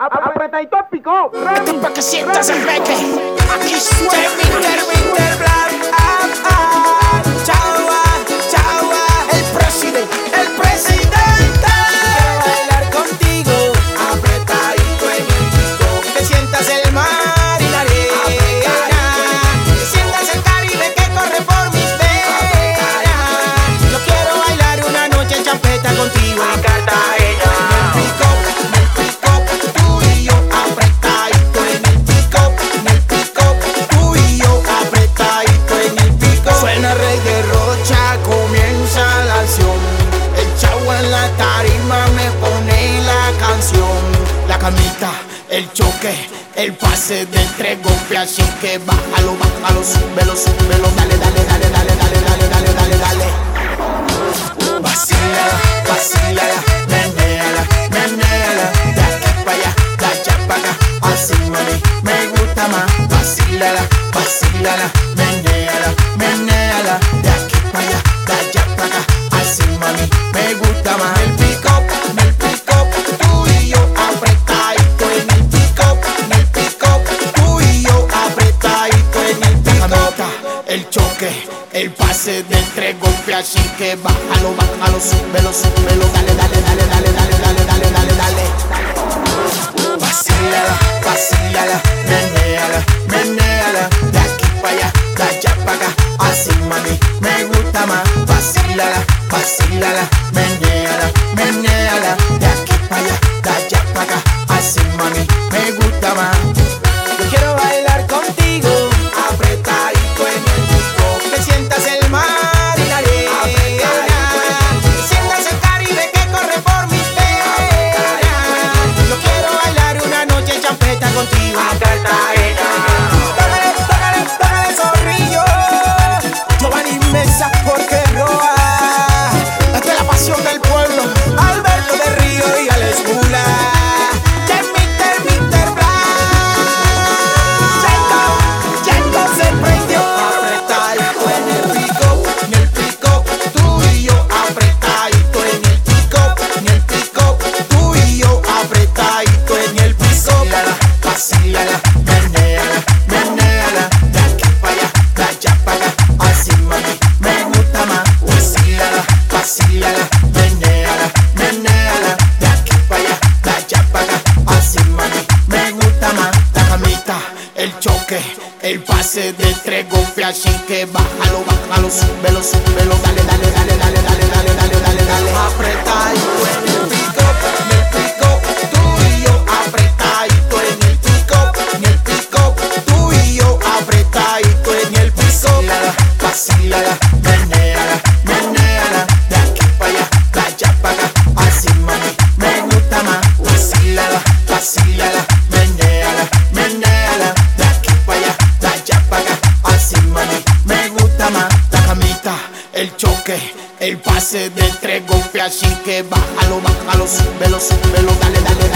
Apreta y tópico. Para que sientas el reggae. Aquí suena Winter, tarima me pone la canción, la camita, el choque, el pase de tres golpes, así que bájalo, bájalo, súbelo, súbelo, dale, dale, dale, dale, dale, dale, dale, dale, dale. Vacila, vacila, meneala, meneala, de aquí para allá, de allá para acá, así mami, me gusta más. Vacila, vacila, meneala, meneala, de aquí para allá, de allá se den tres golpes, así que bájalo, bájalo, súbelo, súbelo, dale, dale, dale, dale, dale, dale, dale, dale, dale. El pase de tres golpes así que bájalo, bájalo, súbelo, súbelo. el pase de tres golpes, así que bájalo, bájalo, súbelo, súbelo, dale, dale.